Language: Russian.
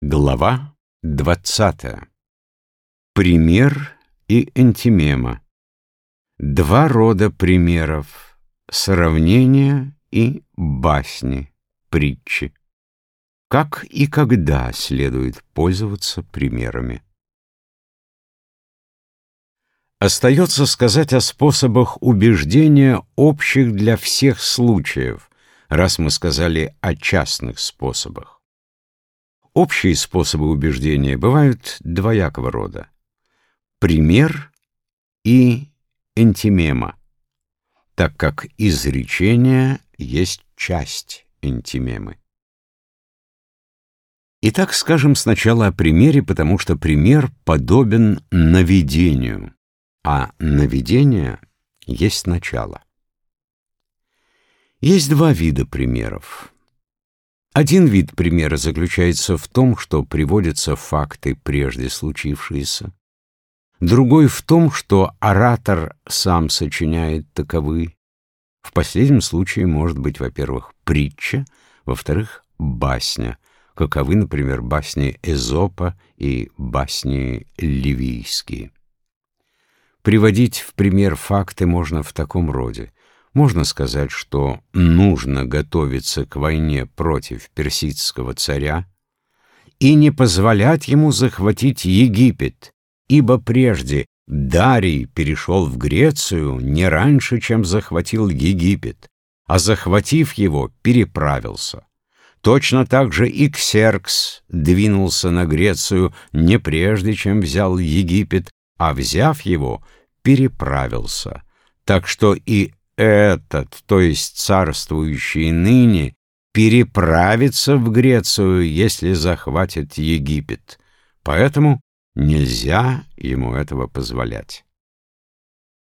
Глава двадцатая. Пример и антимема. Два рода примеров. Сравнения и басни, притчи. Как и когда следует пользоваться примерами. Остается сказать о способах убеждения общих для всех случаев, раз мы сказали о частных способах. Общие способы убеждения бывают двоякого рода. Пример и антимема, так как изречение есть часть антимемы. Итак, скажем сначала о примере, потому что пример подобен наведению, а наведение есть начало. Есть два вида примеров. Один вид примера заключается в том, что приводятся факты, прежде случившиеся. Другой в том, что оратор сам сочиняет таковы. В последнем случае может быть, во-первых, притча, во-вторых, басня, каковы, например, басни Эзопа и басни ливийские. Приводить в пример факты можно в таком роде. Можно сказать, что нужно готовиться к войне против персидского царя и не позволять ему захватить Египет, ибо прежде Дарий перешел в Грецию не раньше, чем захватил Египет, а захватив его, переправился. Точно так же и Ксеркс двинулся на Грецию не прежде, чем взял Египет, а взяв его, переправился. Так что и этот, то есть царствующий ныне, переправится в Грецию, если захватит Египет. Поэтому нельзя ему этого позволять.